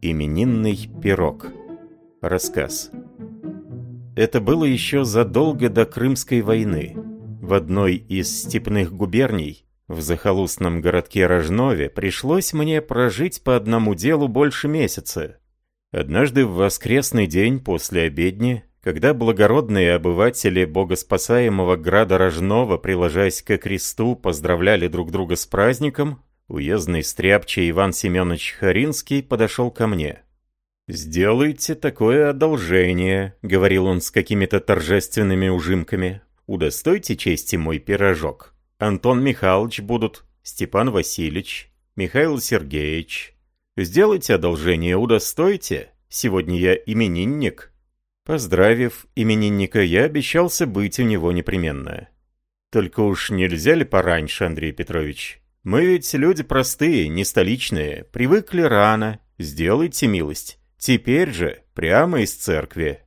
Именинный пирог. Рассказ. Это было еще задолго до Крымской войны. В одной из степных губерний, в захолустном городке Рожнове, пришлось мне прожить по одному делу больше месяца. Однажды в воскресный день после обедни, когда благородные обыватели богоспасаемого града Рожнова, приложась ко кресту, поздравляли друг друга с праздником, Уездный стряпчий Иван Семенович Харинский подошел ко мне. «Сделайте такое одолжение», — говорил он с какими-то торжественными ужимками. «Удостойте чести мой пирожок. Антон Михайлович будут, Степан Васильевич, Михаил Сергеевич. Сделайте одолжение, удостойте. Сегодня я именинник». Поздравив именинника, я обещался быть у него непременно. «Только уж нельзя ли пораньше, Андрей Петрович?» Мы ведь люди простые, не столичные, привыкли рано. Сделайте милость. Теперь же, прямо из церкви.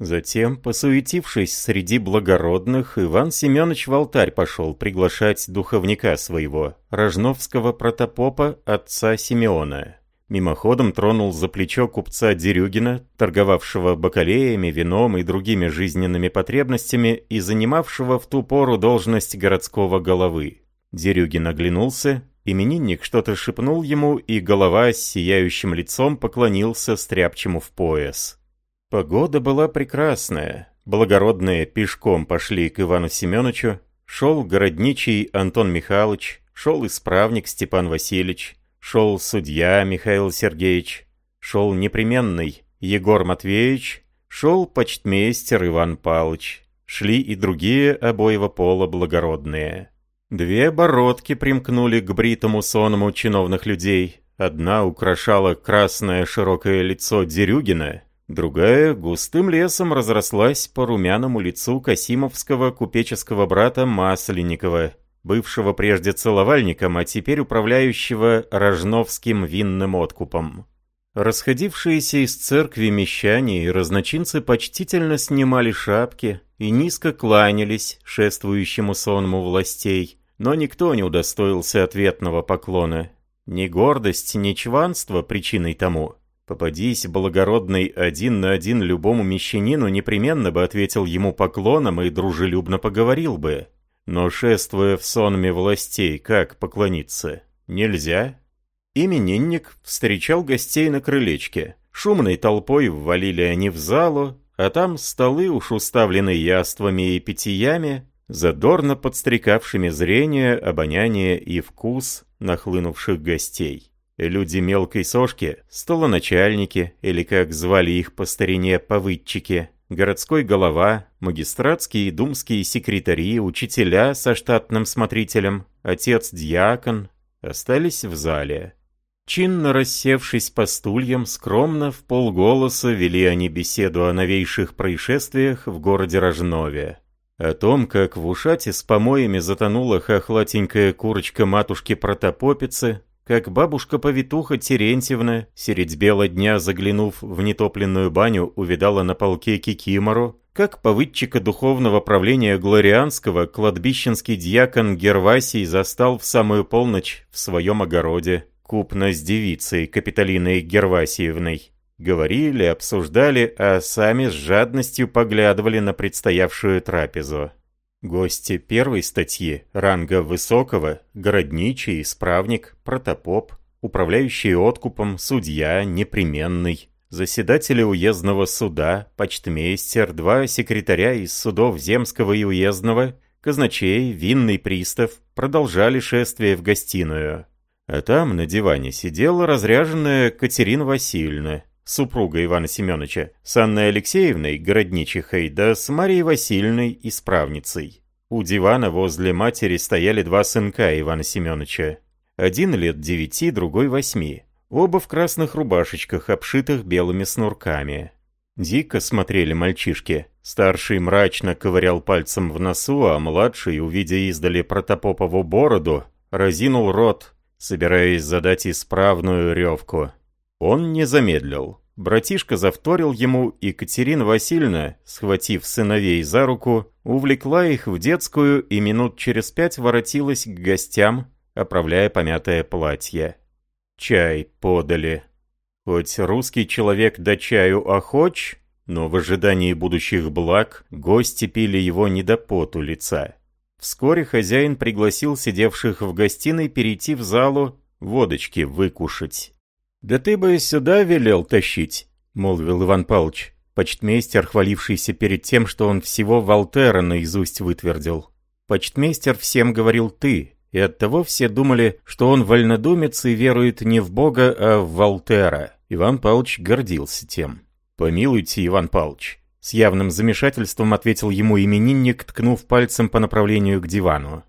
Затем, посуетившись среди благородных, Иван Семенович в алтарь пошел приглашать духовника своего, рожновского протопопа отца Симеона. Мимоходом тронул за плечо купца Дерюгина, торговавшего бакалеями, вином и другими жизненными потребностями и занимавшего в ту пору должность городского головы. Дерюгин оглянулся, именинник что-то шепнул ему, и голова с сияющим лицом поклонился стряпчему в пояс. Погода была прекрасная. Благородные пешком пошли к Ивану Семеновичу. Шел городничий Антон Михайлович, шел исправник Степан Васильевич, шел судья Михаил Сергеевич, шел непременный Егор Матвеевич, шел почтмейстер Иван Павлович. Шли и другие обоего пола благородные. Две бородки примкнули к бритому сонму чиновных людей. Одна украшала красное широкое лицо Дерюгина, другая густым лесом разрослась по румяному лицу Касимовского купеческого брата Масленникова, бывшего прежде целовальником, а теперь управляющего Рожновским винным откупом. Расходившиеся из церкви мещане и разночинцы почтительно снимали шапки и низко кланялись шествующему сонму властей, но никто не удостоился ответного поклона. Ни гордость, ни чванство причиной тому. Попадись благородный один на один любому мещанину, непременно бы ответил ему поклоном и дружелюбно поговорил бы. Но шествуя в сонме властей, как поклониться? Нельзя. Именинник встречал гостей на крылечке. Шумной толпой ввалили они в залу, а там столы уж уставлены яствами и питьями, задорно подстрекавшими зрение, обоняние и вкус нахлынувших гостей. Люди мелкой сошки, столоначальники, или как звали их по старине повыдчики, городской голова, магистратские и думские секретари, учителя со штатным смотрителем, отец-дьякон, остались в зале. Чинно рассевшись по стульям, скромно, в полголоса вели они беседу о новейших происшествиях в городе Рожнове. О том, как в ушате с помоями затонула хохлатенькая курочка матушки Протопопицы, как бабушка-повитуха Терентьевна, средь бела дня заглянув в нетопленную баню, увидала на полке кикимору, как повыдчика духовного правления Глорианского кладбищенский дьякон Гервасий застал в самую полночь в своем огороде, купно с девицей Капитолиной Гервасиевной говорили, обсуждали, а сами с жадностью поглядывали на предстоявшую трапезу. Гости первой статьи, ранга высокого, городничий, исправник, протопоп, управляющий откупом, судья, непременный, заседатели уездного суда, почтмейстер, два секретаря из судов земского и уездного, казначей, винный пристав, продолжали шествие в гостиную. А там на диване сидела разряженная Катерина Васильевна, супруга Ивана Семеновича, с Анной Алексеевной, городничихой, да с Марией Васильевной, исправницей. У дивана возле матери стояли два сынка Ивана Семеновича. Один лет девяти, другой восьми. Оба в красных рубашечках, обшитых белыми снурками. Дико смотрели мальчишки. Старший мрачно ковырял пальцем в носу, а младший, увидя издали протопопову бороду, разинул рот, собираясь задать исправную ревку. Он не замедлил. Братишка завторил ему, и Катерина Васильевна, схватив сыновей за руку, увлекла их в детскую и минут через пять воротилась к гостям, оправляя помятое платье. Чай подали. Хоть русский человек до чаю охоч, но в ожидании будущих благ гости пили его не до поту лица. Вскоре хозяин пригласил сидевших в гостиной перейти в залу водочки выкушать. «Да ты бы сюда велел тащить», — молвил Иван Павлович, почтмейстер, хвалившийся перед тем, что он всего Волтера наизусть вытвердил. Почтмейстер всем говорил «ты», и оттого все думали, что он вольнодумец и верует не в Бога, а в Волтера. Иван Павлович гордился тем. «Помилуйте, Иван Павлович, с явным замешательством ответил ему именинник, ткнув пальцем по направлению к дивану.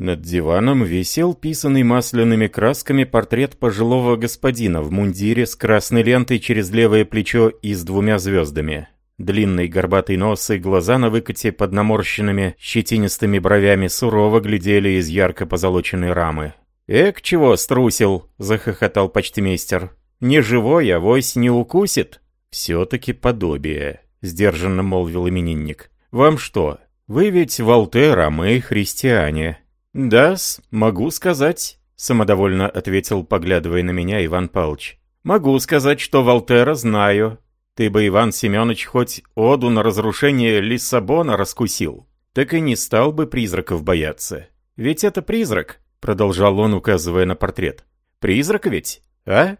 Над диваном висел писанный масляными красками портрет пожилого господина в мундире с красной лентой через левое плечо и с двумя звездами. Длинный горбатый нос и глаза на выкате под наморщенными щетинистыми бровями сурово глядели из ярко позолоченной рамы. «Эк, чего струсил!» — захохотал почтмейстер. «Не живой, авось не укусит?» «Все-таки подобие», — сдержанно молвил именинник. «Вам что? Вы ведь Волтер, а мы христиане». «Да-с, могу сказать», — самодовольно ответил, поглядывая на меня Иван Павлович. «Могу сказать, что Волтера знаю. Ты бы, Иван Семенович, хоть оду на разрушение Лиссабона раскусил, так и не стал бы призраков бояться. Ведь это призрак», — продолжал он, указывая на портрет. «Призрак ведь, а?»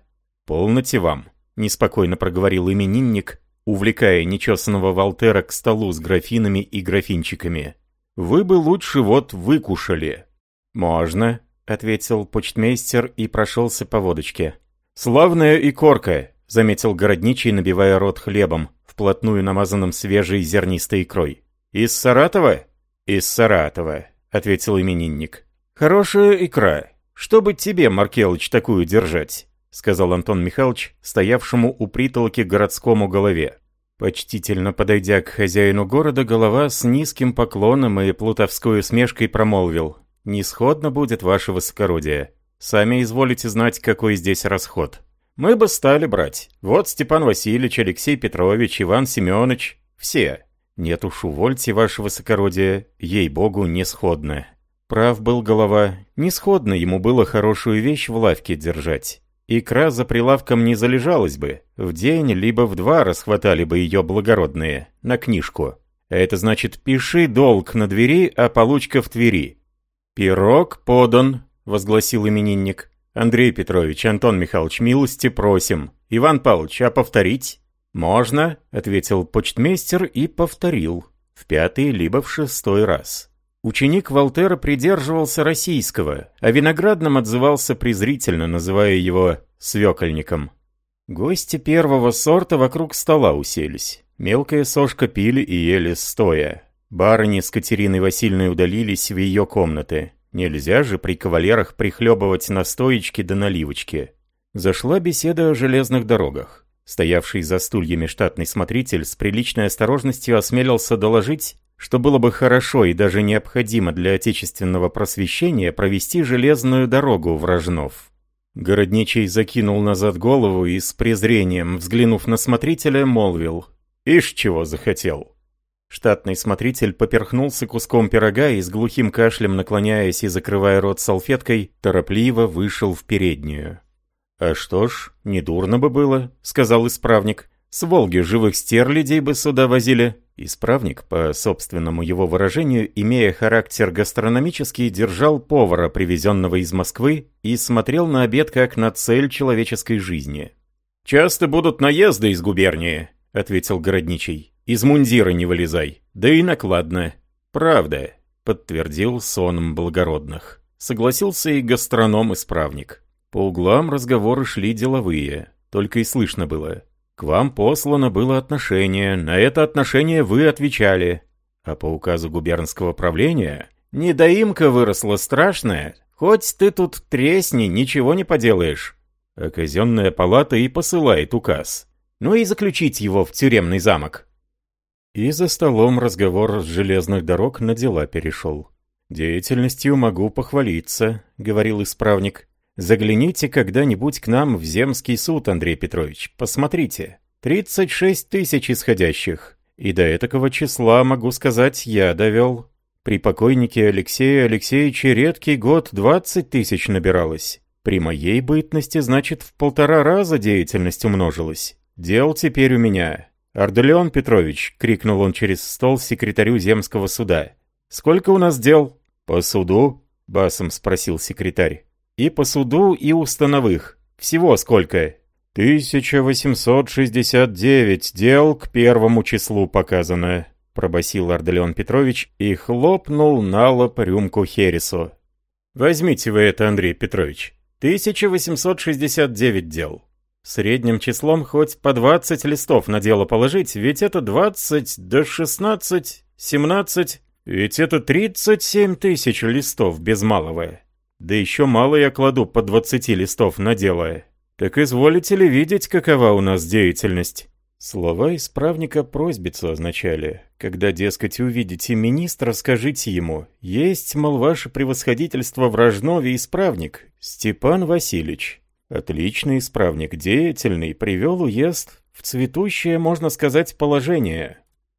«Полноте вам», — неспокойно проговорил именинник, увлекая нечесанного Волтера к столу с графинами и графинчиками. «Вы бы лучше вот выкушали». «Можно», — ответил почтмейстер и прошелся по водочке. «Славная и корка», — заметил городничий, набивая рот хлебом, вплотную намазанным свежей зернистой икрой. «Из Саратова?» «Из Саратова», — ответил именинник. «Хорошая икра. Что бы тебе, Маркелыч, такую держать?» — сказал Антон Михайлович, стоявшему у притолки городскому голове. Почтительно подойдя к хозяину города, голова с низким поклоном и плутовской усмешкой промолвил. «Нисходно будет ваше высокородие. Сами изволите знать, какой здесь расход. Мы бы стали брать. Вот Степан Васильевич, Алексей Петрович, Иван Семенович. Все. Нет уж, увольте ваше высокородие. Ей-богу, несходно». Прав был голова. Несходно ему было хорошую вещь в лавке держать. Икра за прилавком не залежалась бы. В день либо в два расхватали бы ее благородные, на книжку. Это значит «пиши долг на двери, а получка в Твери». «Пирог подан», — возгласил именинник. «Андрей Петрович, Антон Михайлович, милости просим. Иван Павлович, а повторить?» «Можно», — ответил почтмейстер и повторил. В пятый либо в шестой раз. Ученик Волтера придерживался российского, а Виноградным отзывался презрительно, называя его «свекольником». Гости первого сорта вокруг стола уселись. Мелкая сошка пили и ели стоя. Барыни с Катериной Васильевной удалились в ее комнаты. Нельзя же при кавалерах прихлебывать настоечки да наливочки. Зашла беседа о железных дорогах. Стоявший за стульями штатный смотритель с приличной осторожностью осмелился доложить, что было бы хорошо и даже необходимо для отечественного просвещения провести железную дорогу в Рожнов. Городничий закинул назад голову и с презрением, взглянув на смотрителя, молвил «Ишь, чего захотел!» Штатный смотритель поперхнулся куском пирога и с глухим кашлем, наклоняясь и закрывая рот салфеткой, торопливо вышел в переднюю. «А что ж, недурно бы было», — сказал исправник. «С Волги живых стерлядей бы сюда возили». Исправник, по собственному его выражению, имея характер гастрономический, держал повара, привезенного из Москвы, и смотрел на обед как на цель человеческой жизни. «Часто будут наезды из губернии», — ответил городничий. «Из мундира не вылезай. Да и накладно». «Правда», — подтвердил соном благородных. Согласился и гастроном-исправник. По углам разговоры шли деловые, только и слышно было. К вам послано было отношение, на это отношение вы отвечали. А по указу губернского правления недоимка выросла страшная, хоть ты тут тресни, ничего не поделаешь. А казенная палата и посылает указ. Ну и заключить его в тюремный замок. И за столом разговор с железных дорог на дела перешел. «Деятельностью могу похвалиться», — говорил исправник. Загляните когда-нибудь к нам в Земский суд, Андрей Петрович, посмотрите. 36 тысяч исходящих. И до этакого числа, могу сказать, я довел. При покойнике Алексея Алексеевича редкий год 20 тысяч набиралось. При моей бытности, значит, в полтора раза деятельность умножилась. Дел теперь у меня. «Арделеон Петрович!» — крикнул он через стол секретарю земского суда. «Сколько у нас дел?» «По суду?» — басом спросил секретарь. «И по суду, и установых. Всего сколько?» «1869 дел к первому числу показано», — пробасил Арделеон Петрович и хлопнул на лоб рюмку Хересу. «Возьмите вы это, Андрей Петрович. 1869 дел. Средним числом хоть по 20 листов на дело положить, ведь это 20 до 16, 17, ведь это 37 тысяч листов без малого. Да еще мало я кладу по 20 листов на дело. Так изволите ли видеть, какова у нас деятельность? Слова исправника просьбицу означали. Когда, дескать, увидите министра, скажите ему, есть, мол, ваше превосходительство в Рожнове исправник, Степан Васильевич. Отличный исправник, деятельный, привел уезд в цветущее, можно сказать, положение.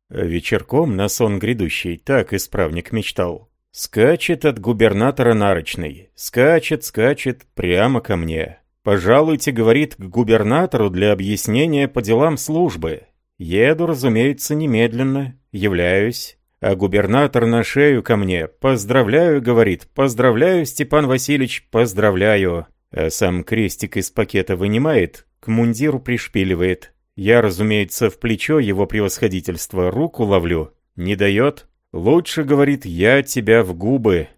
А вечерком на сон грядущий так исправник мечтал. Скачет от губернатора Нарочный, скачет, скачет прямо ко мне. «Пожалуйте, — говорит, — к губернатору для объяснения по делам службы. Еду, разумеется, немедленно, являюсь. А губернатор на шею ко мне. Поздравляю, — говорит, — поздравляю, Степан Васильевич, поздравляю. А сам крестик из пакета вынимает, к мундиру пришпиливает. Я, разумеется, в плечо его превосходительства руку ловлю. Не дает. Лучше, говорит, я тебя в губы.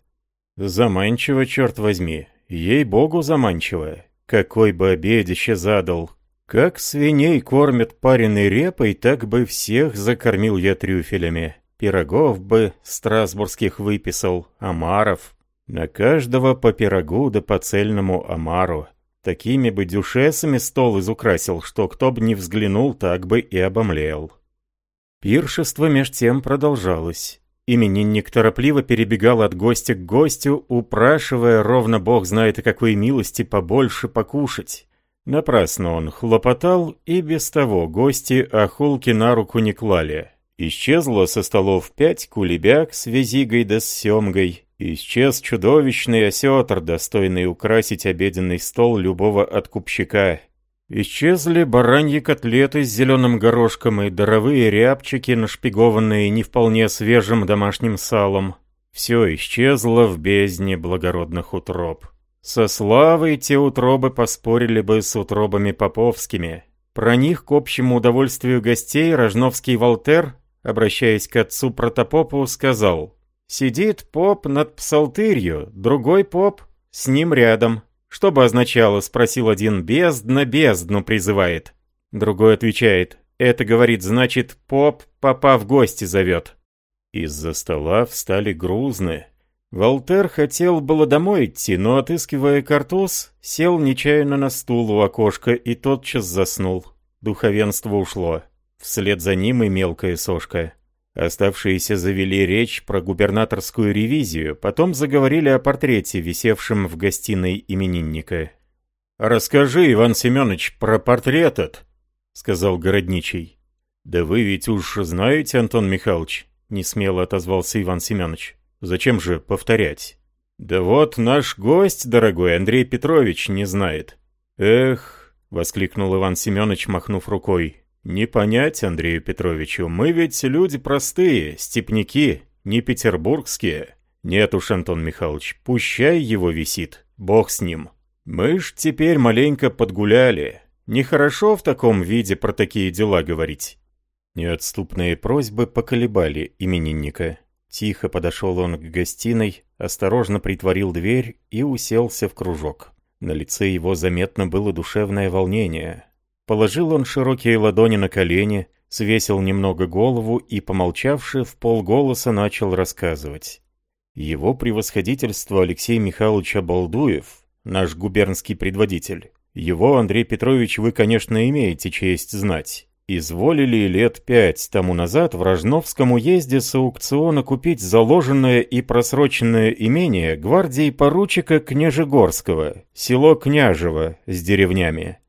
Заманчиво, черт возьми. Ей-богу, заманчиво. Какой бы обедище задал. Как свиней кормят пареной репой, так бы всех закормил я трюфелями. Пирогов бы страсбургских выписал, омаров. На каждого по пирогу да по цельному омару. Такими бы дюшесами стол изукрасил, что кто бы не взглянул, так бы и обомлел. Пиршество меж тем продолжалось. Именинник торопливо перебегал от гостя к гостю, упрашивая, ровно бог знает о какой милости, побольше покушать. Напрасно он хлопотал, и без того гости охулки на руку не клали. Исчезло со столов пять кулебяк с визигой да с семгой. Исчез чудовищный осетр, достойный украсить обеденный стол любого откупщика. Исчезли бараньи котлеты с зеленым горошком и даровые рябчики, нашпигованные не вполне свежим домашним салом. Все исчезло в бездне благородных утроб. Со славой те утробы поспорили бы с утробами поповскими. Про них к общему удовольствию гостей Рожновский Волтер, обращаясь к отцу протопопу, сказал «Сидит поп над псалтырью, другой поп с ним рядом». «Что бы означало?» — спросил один. «Бездна бездну призывает». Другой отвечает. «Это, говорит, значит, поп папа в гости зовет». Из-за стола встали грузны. Волтер хотел было домой идти, но, отыскивая картуз, сел нечаянно на стул у окошка и тотчас заснул. Духовенство ушло. Вслед за ним и мелкая сошка. Оставшиеся завели речь про губернаторскую ревизию, потом заговорили о портрете, висевшем в гостиной именинника. «Расскажи, Иван Семенович, про портрет этот», — сказал городничий. «Да вы ведь уж знаете, Антон Михайлович», — несмело отозвался Иван Семенович. «Зачем же повторять?» «Да вот наш гость, дорогой Андрей Петрович, не знает». «Эх», — воскликнул Иван Семенович, махнув рукой, «Не понять Андрею Петровичу, мы ведь люди простые, степняки, не петербургские. Нет уж, Антон Михайлович, пущай его висит, бог с ним. Мы ж теперь маленько подгуляли. Нехорошо в таком виде про такие дела говорить». Неотступные просьбы поколебали именинника. Тихо подошел он к гостиной, осторожно притворил дверь и уселся в кружок. На лице его заметно было душевное волнение. Положил он широкие ладони на колени, свесил немного голову и, помолчавши, в полголоса начал рассказывать. Его превосходительство Алексей Михайлович Обалдуев, наш губернский предводитель, его, Андрей Петрович, вы, конечно, имеете честь знать. изволили лет пять тому назад в Рожновском уезде с аукциона купить заложенное и просроченное имение гвардии поручика Княжегорского, село Княжево с деревнями.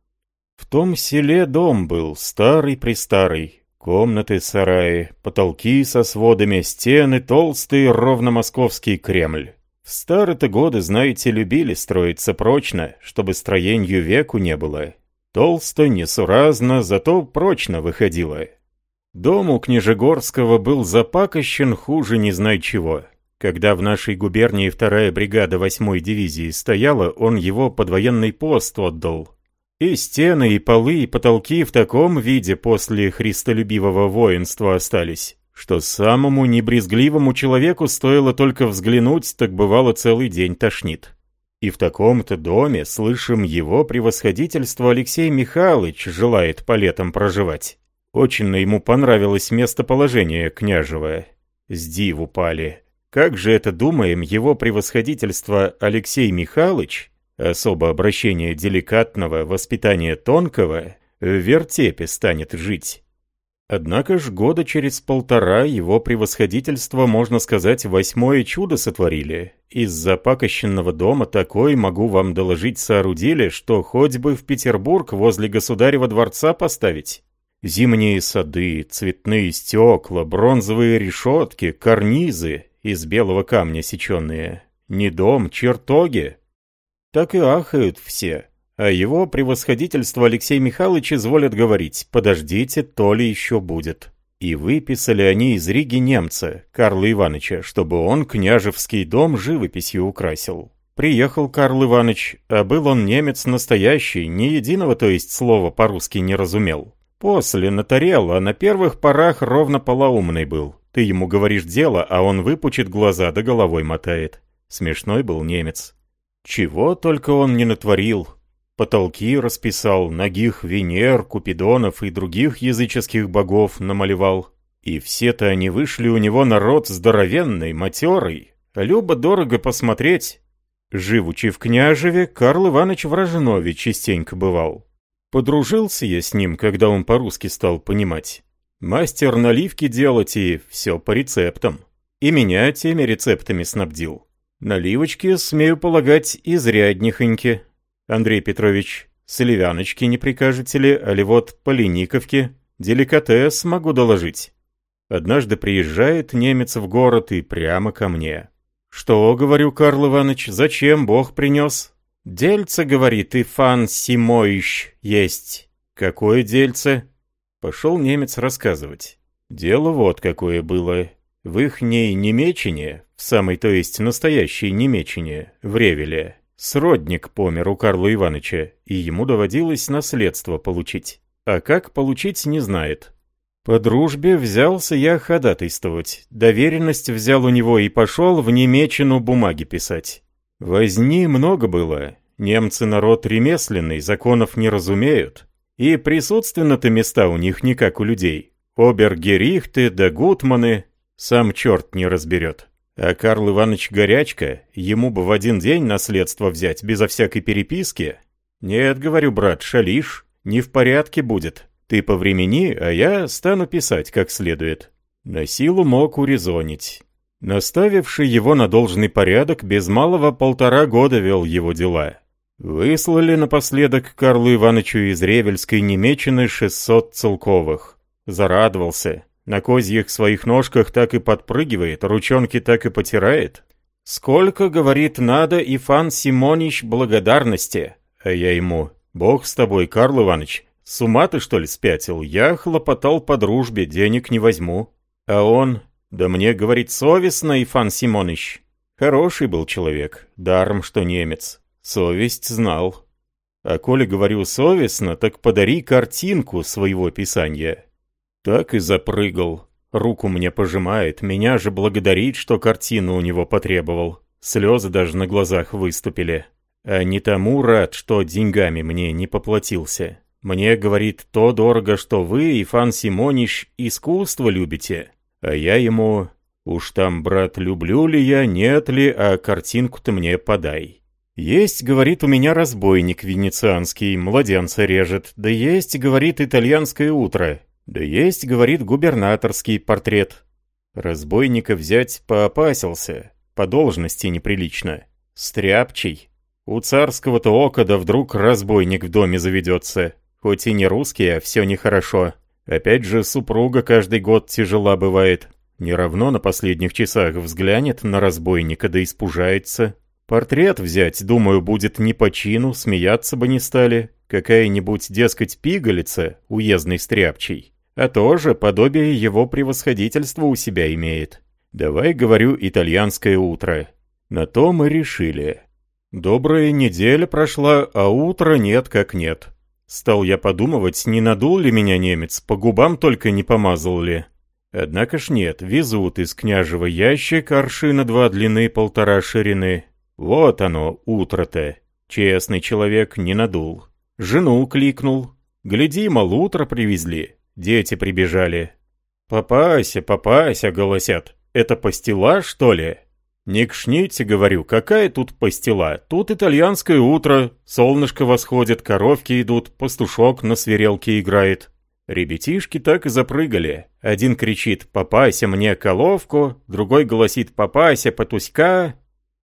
В том селе дом был, старый-престарый, комнаты, сараи, потолки со сводами, стены, толстый ровно-московский Кремль. В старые-то годы, знаете, любили строиться прочно, чтобы строению веку не было. Толсто, несуразно, зато прочно выходило. Дом у Княжегорского был запакощен хуже не знай чего. Когда в нашей губернии вторая бригада восьмой дивизии стояла, он его под военный пост отдал. И стены, и полы, и потолки в таком виде после христолюбивого воинства остались, что самому небрезгливому человеку стоило только взглянуть, так бывало целый день тошнит. И в таком-то доме, слышим, его превосходительство Алексей Михайлович желает по летам проживать. Очень ему понравилось местоположение княжевое. С диву пали. Как же это, думаем, его превосходительство Алексей Михайлович, особо обращение деликатного, воспитания тонкого, в вертепе станет жить? Однако ж года через полтора его превосходительство, можно сказать, восьмое чудо сотворили. Из запакощенного дома такой, могу вам доложить, соорудили, что хоть бы в Петербург возле государева дворца поставить. Зимние сады, цветные стекла, бронзовые решетки, карнизы из белого камня сеченные. Не дом, чертоги. Так и ахают все. А его превосходительство Алексей Михайлович изволят говорить «подождите, то ли еще будет». И выписали они из Риги немца, Карла Ивановича, чтобы он княжевский дом живописью украсил. Приехал Карл Иванович, а был он немец настоящий, ни единого, то есть слова по-русски не разумел. После натарел, а на первых порах ровно полоумный был. Ты ему говоришь дело, а он выпучит глаза да головой мотает. Смешной был немец. Чего только он не натворил, Потолки расписал, ногих Венер, Купидонов и других языческих богов намалевал. И все-то они вышли у него народ здоровенный, матерый. Любо-дорого посмотреть. Живучи в княжеве, Карл Иванович в Рожнове частенько бывал. Подружился я с ним, когда он по-русски стал понимать. Мастер наливки делать и все по рецептам. И меня теми рецептами снабдил. Наливочки, смею полагать, изряднихоньки. Андрей Петрович, селивяночки не прикажете ли, али вот полениковки? Деликатес могу доложить. Однажды приезжает немец в город и прямо ко мне. «Что, — говорю, Карл Иванович, — зачем Бог принес?» «Дельце, — говорит, — и фан Симоищ есть». «Какое дельце?» Пошел немец рассказывать. Дело вот какое было. В ихней Немечине, в самой то есть настоящей Немечине, в Ревеле, Сродник помер у Карла Ивановича, и ему доводилось наследство получить. А как получить, не знает. По дружбе взялся я ходатайствовать. Доверенность взял у него и пошел в немечину бумаги писать. Возни много было. Немцы народ ремесленный, законов не разумеют. И присутственно-то места у них не как у людей. Обергерихты да гутманы сам черт не разберет. А Карл Иванович Горячка, ему бы в один день наследство взять, безо всякой переписки. Нет, говорю, брат, шалишь, не в порядке будет. Ты повремени, а я стану писать как следует. На силу мог урезонить. Наставивший его на должный порядок, без малого полтора года вел его дела. Выслали напоследок Карлу Ивановичу из Ревельской Немечины 600 целковых. Зарадовался. На козьих своих ножках так и подпрыгивает, ручонки так и потирает. Сколько, говорит, надо Ифан Симонич благодарности. А я ему, бог с тобой, Карл Иванович, с ума ты что ли спятил? Я хлопотал по дружбе, денег не возьму. А он, да мне, говорит, совестно, Ифан Симоныч. Хороший был человек, даром что немец. Совесть знал. А коли говорю совестно, так подари картинку своего писания. Так и запрыгал. Руку мне пожимает, меня же благодарит, что картину у него потребовал. Слезы даже на глазах выступили. А не тому рад, что деньгами мне не поплатился. Мне, говорит, то дорого, что вы, Ифан Симониш, искусство любите. А я ему, уж там, брат, люблю ли я, нет ли, а картинку-то мне подай. Есть, говорит, у меня разбойник венецианский, младенца режет. Да есть, говорит, итальянское утро. Да есть, говорит, губернаторский портрет. Разбойника взять поопасился, по должности неприлично. Стряпчий. У царского-то ока да вдруг разбойник в доме заведется. Хоть и не русский, а все нехорошо. Опять же, супруга каждый год тяжела бывает. Не равно на последних часах взглянет на разбойника да испужается. Портрет взять, думаю, будет не по чину, смеяться бы не стали. Какая-нибудь, дескать, пигалица, уездный стряпчий. А тоже подобие его превосходительства у себя имеет. Давай, говорю, итальянское утро. На то мы решили. Добрая неделя прошла, а утра нет как нет. Стал я подумывать, не надул ли меня немец, по губам только не помазал ли. Однако ж нет, везут из княжего ящика аршина два длины полтора ширины. Вот оно, утро-то. Честный человек не надул. Жену кликнул. Гляди, мол, утро привезли. Дети прибежали. «Папася, папася», — голосят. «Это пастила, что ли?» «Не кшните, — говорю, — какая тут пастила? Тут итальянское утро, солнышко восходит, коровки идут, пастушок на свирелке играет». Ребятишки так и запрыгали. Один кричит «Попайся мне коловку», другой голосит «Попайся, потуська».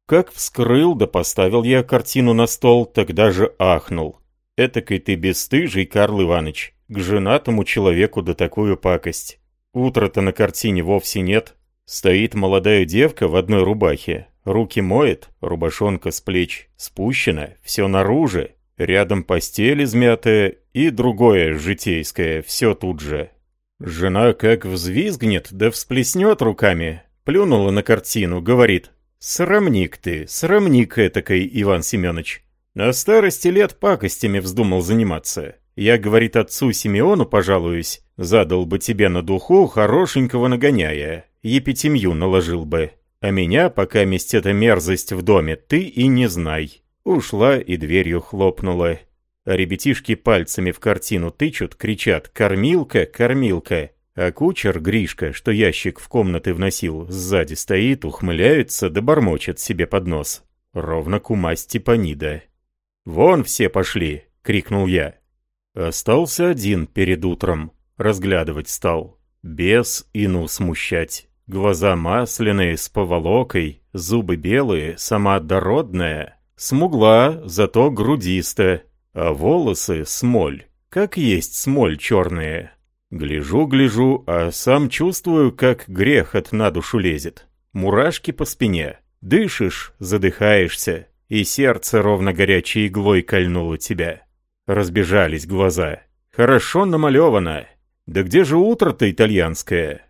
Как вскрыл да поставил я картину на стол, тогда же ахнул. Этакой ты бесстыжий, Карл Иваныч, к женатому человеку да такую пакость. Утра-то на картине вовсе нет. Стоит молодая девка в одной рубахе, руки моет, рубашонка с плеч спущена, все наружу, рядом постель измятая и другое житейское, все тут же. Жена как взвизгнет, да всплеснет руками, плюнула на картину, говорит, «Срамник ты, срамник этакой, Иван Семенович. На старости лет пакостями вздумал заниматься. Я, говорит, отцу Симеону пожалуюсь, задал бы тебе на духу хорошенького нагоняя, епитемью наложил бы. А меня, пока месть эта мерзость в доме, ты и не знай». Ушла и дверью хлопнула. А ребятишки пальцами в картину тычут, кричат «Кормилка, кормилка!» А кучер Гришка, что ящик в комнаты вносил, сзади стоит, ухмыляется да бормочет себе под нос. Ровно кума Степанида. «Вон все пошли!» — крикнул я. Остался один перед утром. Разглядывать стал. Бес ину смущать. Глаза масляные, с поволокой, зубы белые, сама дородная. Смугла, зато грудистая, а волосы смоль, как есть смоль черные. Гляжу, гляжу, а сам чувствую, как грех от на душу лезет. Мурашки по спине. Дышишь, задыхаешься, и сердце ровно горячей иглой кольнуло тебя. Разбежались глаза. Хорошо намалевано. Да где же утро-то итальянское?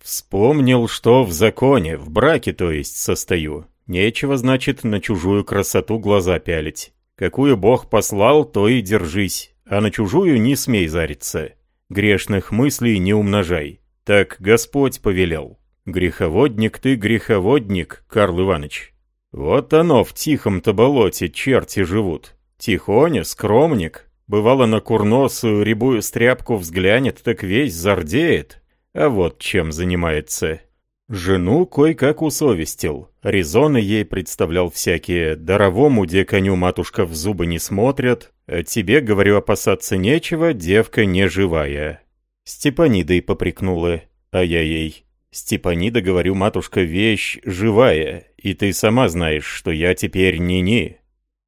Вспомнил, что в законе, в браке, то есть, состою. Нечего, значит, на чужую красоту глаза пялить. Какую Бог послал, то и держись, а на чужую не смей зариться. Грешных мыслей не умножай. Так Господь повелел. Греховодник ты, греховодник, Карл Иванович. Вот оно в тихом-то болоте черти живут. Тихоня, скромник. Бывало на курносую рябую стряпку взглянет, так весь зардеет. А вот чем занимается. Жену кое-как усовестил. Резоны ей представлял всякие. Даровому, где коню матушка в зубы не смотрят. А тебе, говорю, опасаться нечего, девка не живая. Степанидой попрекнула, а я ей. Степанида, говорю, матушка, вещь живая, и ты сама знаешь, что я теперь не-не.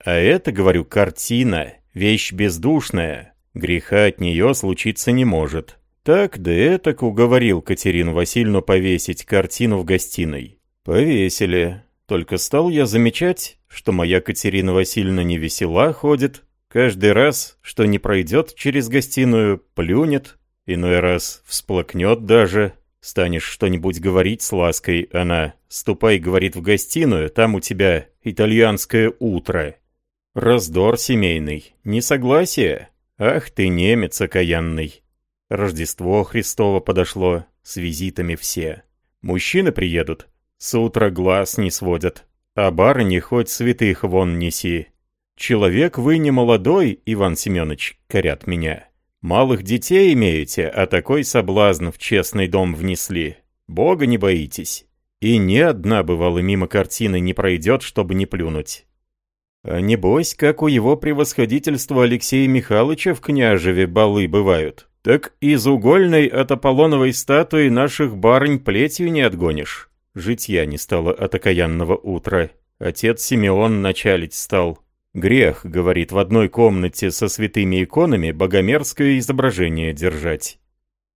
А это, говорю, картина, вещь бездушная. Греха от нее случиться не может. Так да этак уговорил Катерину Васильевну повесить картину в гостиной. Повесили. Только стал я замечать, что моя Катерина Васильевна не весела ходит. Каждый раз, что не пройдет через гостиную, плюнет. Иной раз всплакнет даже. Станешь что-нибудь говорить с лаской, она «Ступай, — говорит, — в гостиную, там у тебя итальянское утро». Раздор семейный, несогласие. Ах ты немец окаянный. Рождество Христово подошло, с визитами все. Мужчины приедут, с утра глаз не сводят, а барыни хоть святых вон неси. Человек вы не молодой, Иван Семенович, корят меня. Малых детей имеете, а такой соблазн в честный дом внесли. Бога не боитесь. И ни одна, бывало, мимо картины не пройдет, чтобы не плюнуть. А небось, как у его превосходительства Алексея Михайловича в княжеве балы бывают. Так из угольной от Аполлоновой статуи наших барынь плетью не отгонишь. Житья не стало от окаянного утра. Отец Симеон началить стал. Грех, говорит, в одной комнате со святыми иконами богомерзкое изображение держать.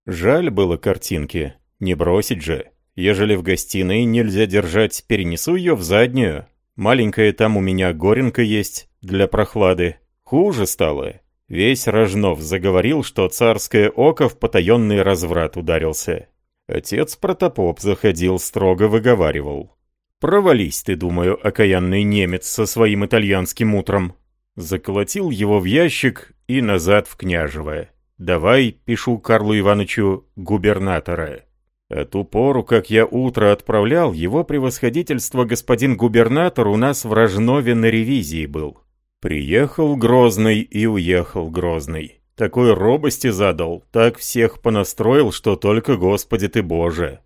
Жаль было картинки, не бросить же. Ежели в гостиной нельзя держать, перенесу ее в заднюю. Маленькая там у меня горенка есть для прохлады. Хуже стало. Весь Рожнов заговорил, что царское око в потаенный разврат ударился. Отец протопоп заходил, строго выговаривал. «Провались ты, думаю, окаянный немец со своим итальянским утром». Заколотил его в ящик и назад в княжево. «Давай, пишу Карлу Ивановичу, губернатора». А ту пору, как я утро отправлял, его превосходительство господин губернатор у нас в Рожнове на ревизии был. Приехал Грозный и уехал Грозный. Такой робости задал, так всех понастроил, что только Господи ты Боже.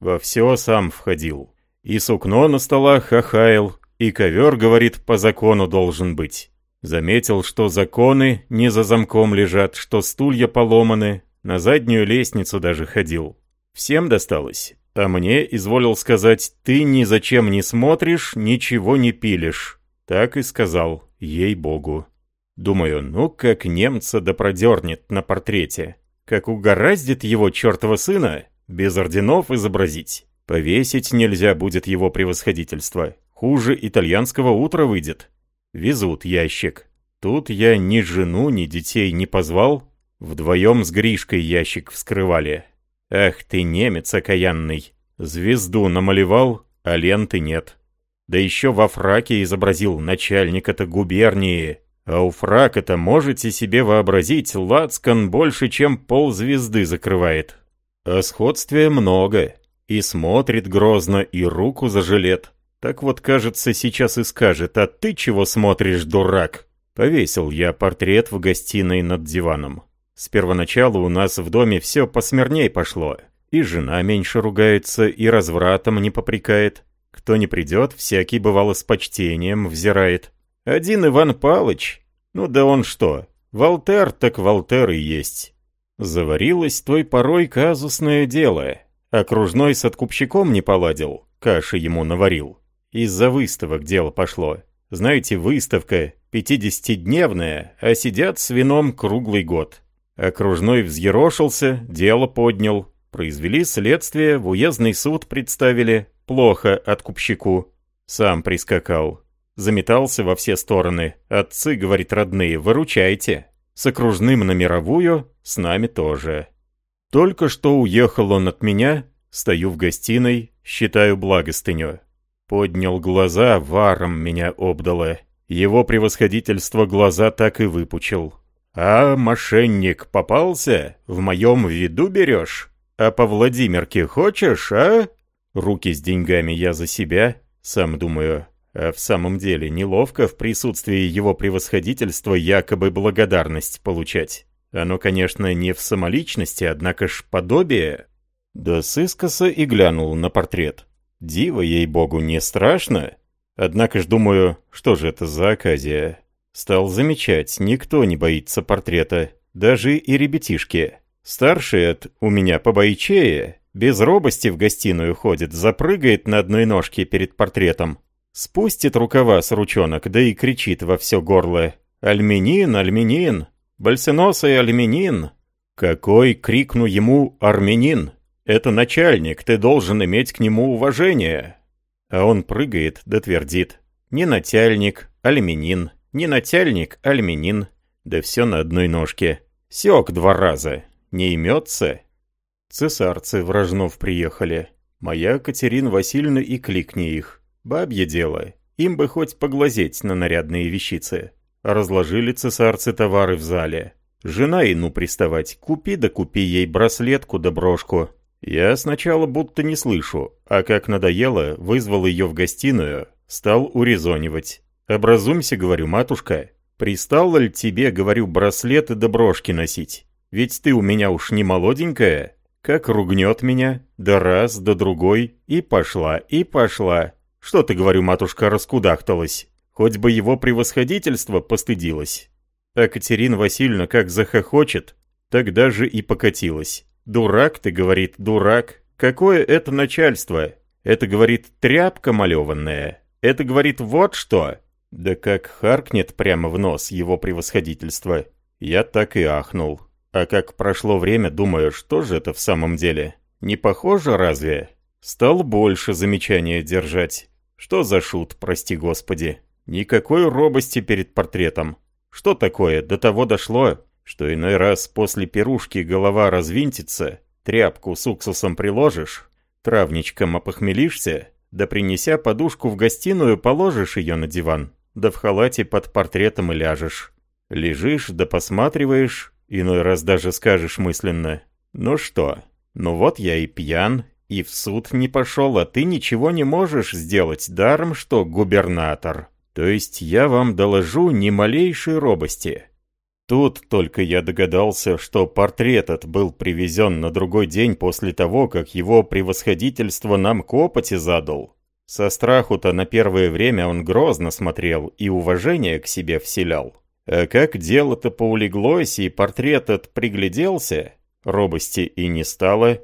Во все сам входил. И сукно на столах хахаял, и ковер, говорит, по закону должен быть. Заметил, что законы не за замком лежат, что стулья поломаны, на заднюю лестницу даже ходил. Всем досталось, а мне изволил сказать, ты ни зачем не смотришь, ничего не пилишь. Так и сказал, ей-богу. Думаю, ну как немца да продернет на портрете. Как угораздит его чертова сына без орденов изобразить. Повесить нельзя будет его превосходительство. Хуже итальянского утра выйдет. Везут ящик. Тут я ни жену, ни детей не позвал. Вдвоем с Гришкой ящик вскрывали. Ах ты немец окаянный. Звезду намалевал, а ленты нет. Да еще во фраке изобразил начальника-то губернии. А у фрака-то можете себе вообразить, лацкан больше, чем ползвезды закрывает. А сходствия много. И смотрит грозно, и руку за жилет. Так вот, кажется, сейчас и скажет, а ты чего смотришь, дурак? Повесил я портрет в гостиной над диваном. С первоначала у нас в доме все посмирней пошло. И жена меньше ругается, и развратом не попрекает. Кто не придет, всякий бывало с почтением взирает. Один Иван Палыч, ну да он что, Волтер так Волтер и есть. Заварилось той порой казусное дело. Окружной с откупщиком не поладил, каши ему наварил. Из-за выставок дело пошло. Знаете, выставка пятидесятидневная, а сидят с вином круглый год. Окружной взъерошился, дело поднял. Произвели следствие, в уездный суд представили. Плохо откупщику. Сам прискакал. Заметался во все стороны. Отцы, говорит родные, выручайте. С окружным на мировую, с нами тоже. Только что уехал он от меня, стою в гостиной, считаю благостыню. Поднял глаза, варом меня обдало. Его превосходительство глаза так и выпучил. «А, мошенник, попался? В моем виду берешь? А по Владимирке хочешь, а?» Руки с деньгами я за себя, сам думаю, а в самом деле неловко в присутствии его превосходительства якобы благодарность получать. Оно, конечно, не в самоличности, однако ж подобие. Да сыскоса и глянул на портрет. Диво, ей-богу, не страшно. Однако ж думаю, что же это за оказия. Стал замечать, никто не боится портрета, даже и ребятишки. Старший от «у меня побойчее» без робости в гостиную ходит, запрыгает на одной ножке перед портретом, Спустит рукава с ручонок, да и кричит во все горло. «Альменин, альменин! Бальсеносый альменин!» «Какой, крикну ему, армянин! Это начальник, ты должен иметь к нему уважение!» А он прыгает да твердит. «Не начальник, альменин, не начальник, альменин!» Да все на одной ножке. Сёк два раза. Не имется. Цесарцы в приехали. Моя Катерина Васильевна и кликни их. Бабье дело. Им бы хоть поглазеть на нарядные вещицы. Разложили цесарцы товары в зале. Жена и ну приставать, купи да купи ей браслетку да брошку. Я сначала будто не слышу, а как надоело, вызвал ее в гостиную, стал урезонивать. «Образумься, — говорю, матушка, — пристало ли тебе, — говорю, — браслеты да брошки носить? Ведь ты у меня уж не молоденькая. Как ругнет меня, да раз, да другой, и пошла, и пошла. Что ты, говорю, матушка, раскудахталась? Хоть бы его превосходительство постыдилось. А Катерина Васильевна как захохочет. Тогда же и покатилась. «Дурак ты, — говорит, — дурак. Какое это начальство? Это, говорит, тряпка малеванная. Это, говорит, вот что!» Да как харкнет прямо в нос его превосходительство. Я так и ахнул. А как прошло время, думаю, что же это в самом деле? Не похоже разве? Стал больше замечания держать. Что за шут, прости господи. Никакой робости перед портретом. Что такое, до того дошло, что иной раз после пирушки голова развинтится, тряпку с уксусом приложишь, травничком опохмелишься, да принеся подушку в гостиную, положишь ее на диван, да в халате под портретом и ляжешь. Лежишь, да посматриваешь, иной раз даже скажешь мысленно, «Ну что, ну вот я и пьян, и в суд не пошел, а ты ничего не можешь сделать, даром что губернатор. То есть я вам доложу ни малейшей робости». Тут только я догадался, что портрет этот был привезен на другой день после того, как его превосходительство нам копоти задал. Со страху-то на первое время он грозно смотрел и уважение к себе вселял. А как дело-то поулеглось и портрет этот пригляделся, робости и не стало.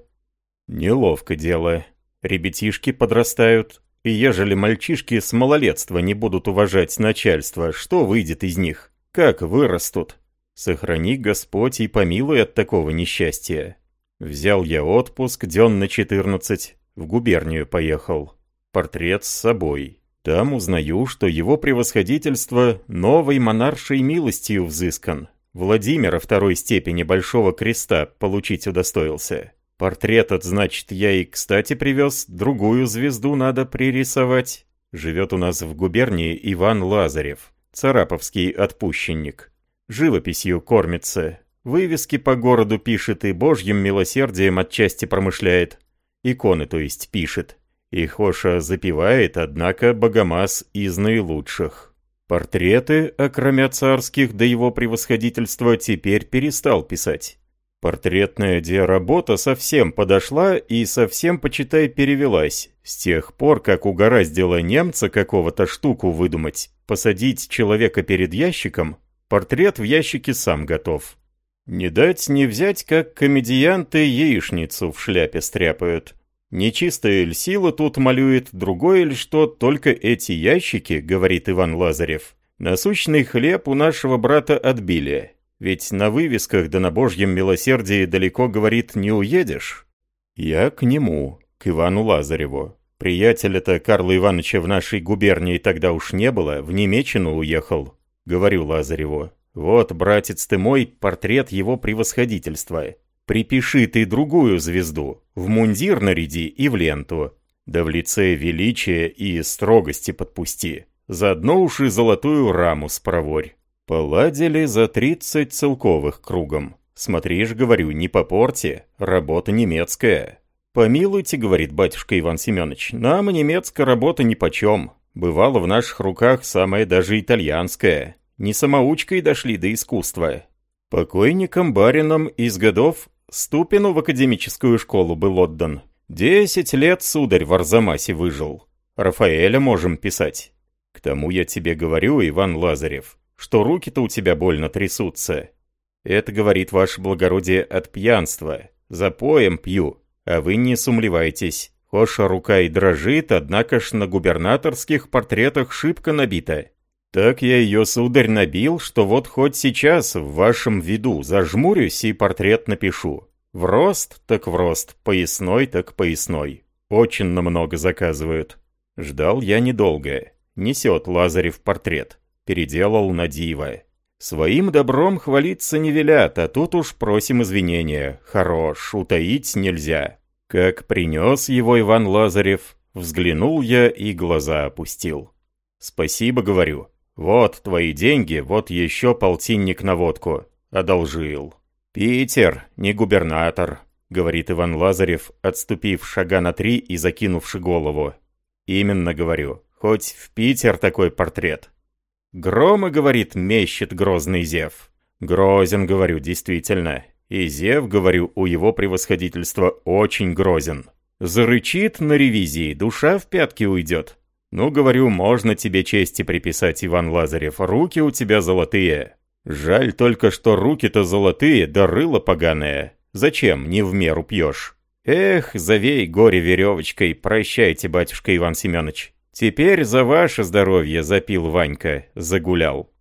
Неловко дело. Ребятишки подрастают, и ежели мальчишки с малолетства не будут уважать начальство, что выйдет из них? Как вырастут? Сохрани Господь и помилуй от такого несчастья. Взял я отпуск, дён на 14, в губернию поехал. Портрет с собой. Там узнаю, что его превосходительство новой монаршей милостью взыскан. Владимира второй степени Большого Креста получить удостоился. Портрет этот, значит, я и кстати привез, другую звезду надо пририсовать. Живет у нас в губернии Иван Лазарев, цараповский отпущенник живописью кормится, вывески по городу пишет и божьим милосердием отчасти промышляет. Иконы, то есть, пишет. И Хоша запевает, однако, богомаз из наилучших. Портреты, окромя царских до его превосходительства, теперь перестал писать. Портретная диаработа совсем подошла и совсем, почитай, перевелась. С тех пор, как угораздило немца какого-то штуку выдумать, посадить человека перед ящиком, Портрет в ящике сам готов. Не дать не взять, как комедианты яичницу в шляпе стряпают. Нечистая эль сила тут малюет, другое ль что, только эти ящики, говорит Иван Лазарев. Насущный хлеб у нашего брата отбили. Ведь на вывесках да на божьем милосердии далеко, говорит, не уедешь. Я к нему, к Ивану Лазареву. Приятеля-то Карла Ивановича в нашей губернии тогда уж не было, в Немечину уехал. Говорю Лазареву. Вот, братец ты мой, портрет его превосходительства. Припиши ты другую звезду, в мундир наряди и в ленту. Да в лице величия и строгости подпусти. Заодно уж и золотую раму спроворь. Поладили за тридцать целковых кругом. Смотришь, говорю, не по порте, работа немецкая. «Помилуйте», — говорит батюшка Иван Семенович, — «нам немецкая работа нипочем. Бывало в наших руках самое даже итальянское. Не самоучкой дошли до искусства. Покойникам баринам из годов Ступину в академическую школу был отдан. Десять лет, сударь, в Арзамасе выжил. Рафаэля можем писать. К тому я тебе говорю, Иван Лазарев, что руки-то у тебя больно трясутся. Это, говорит ваше благородие, от пьянства. Запоем пью, а вы не сумлевайтесь. Хоша рука и дрожит, однако ж на губернаторских портретах шибко набита. Так я ее, сударь, набил, что вот хоть сейчас в вашем виду зажмурюсь и портрет напишу. В рост так в рост, поясной так поясной. Очень намного заказывают. Ждал я недолго. Несет Лазарев портрет. Переделал на диво. Своим добром хвалиться не велят, а тут уж просим извинения. Хорош, утаить нельзя. Как принес его Иван Лазарев, взглянул я и глаза опустил. «Спасибо, — говорю. Вот твои деньги, вот еще полтинник на водку. Одолжил». «Питер, не губернатор», — говорит Иван Лазарев, отступив шага на три и закинувши голову. «Именно, — говорю, — хоть в Питер такой портрет». «Грома, — говорит, — мещет грозный зев». «Грозен, — говорю, — действительно. И Зев, говорю, у его превосходительства очень грозен. Зарычит на ревизии, душа в пятки уйдет. Ну, говорю, можно тебе чести приписать, Иван Лазарев, руки у тебя золотые. Жаль только, что руки-то золотые, да рыло поганое. Зачем не в меру пьешь? Эх, завей горе веревочкой, прощайте, батюшка Иван Семенович. Теперь за ваше здоровье запил Ванька, загулял.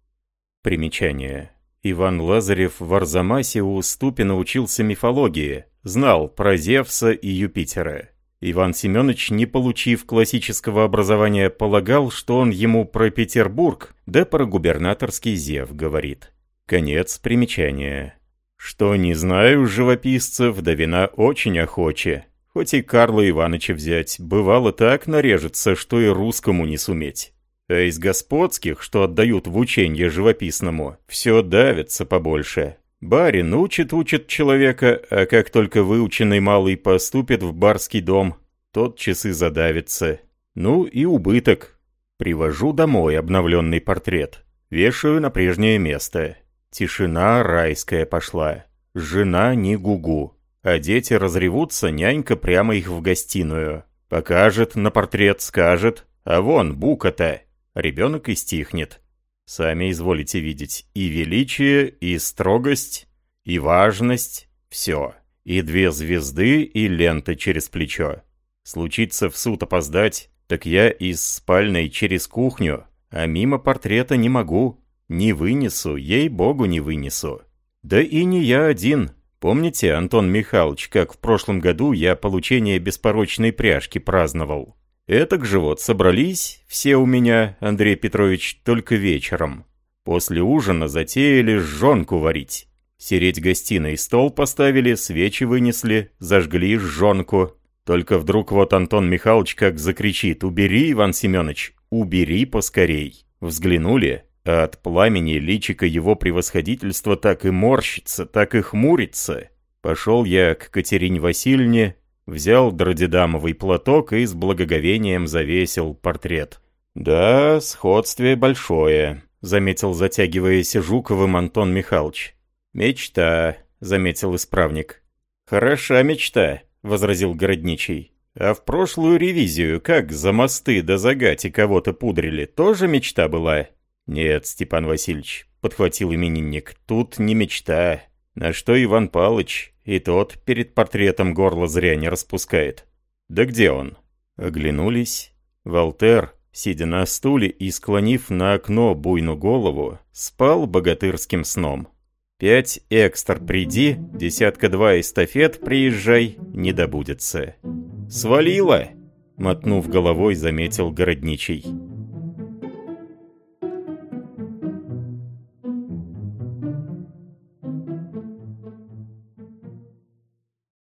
Примечание. Иван Лазарев в Арзамасе у Ступина учился мифологии, знал про Зевса и Юпитера. Иван Семенович, не получив классического образования, полагал, что он ему про Петербург, да про губернаторский Зев говорит. Конец примечания. Что не знаю живописцев, да вина очень охоче. Хоть и Карла Ивановича взять, бывало так нарежется, что и русскому не суметь. А из господских, что отдают в ученье живописному, все давится побольше. Барин учит-учит человека, а как только выученный малый поступит в барский дом, тот часы задавится. Ну и убыток. Привожу домой обновленный портрет. Вешаю на прежнее место. Тишина райская пошла. Жена не гугу. А дети разревутся, нянька прямо их в гостиную. Покажет на портрет, скажет. А вон, бука-то. Ребенок и стихнет. Сами изволите видеть и величие, и строгость, и важность, все. И две звезды, и лента через плечо. Случится в суд опоздать, так я из спальной через кухню, а мимо портрета не могу. Не вынесу, ей-богу не вынесу. Да и не я один. Помните, Антон Михайлович, как в прошлом году я получение беспорочной пряжки праздновал? Этак же вот собрались все у меня, Андрей Петрович, только вечером. После ужина затеяли жжонку варить. Сереть гостиной стол поставили, свечи вынесли, зажгли жжонку. Только вдруг вот Антон Михайлович как закричит «Убери, Иван Семенович, убери поскорей!» Взглянули, а от пламени личика его превосходительства так и морщится, так и хмурится. Пошел я к Катерине Васильевне, взял дродидамовый платок и с благоговением завесил портрет. «Да, сходствие большое», — заметил затягиваясь Жуковым Антон Михайлович. «Мечта», — заметил исправник. «Хороша мечта», — возразил городничий. «А в прошлую ревизию, как за мосты да за гати кого-то пудрили, тоже мечта была?» «Нет, Степан Васильевич», — подхватил именинник, — «тут не мечта. На что Иван Палыч и тот перед портретом горло зря не распускает. Да где он? Оглянулись. Волтер, сидя на стуле и склонив на окно буйну голову, спал богатырским сном. Пять экстр приди, десятка-два эстафет приезжай, не добудется. «Свалило!» — мотнув головой, заметил городничий.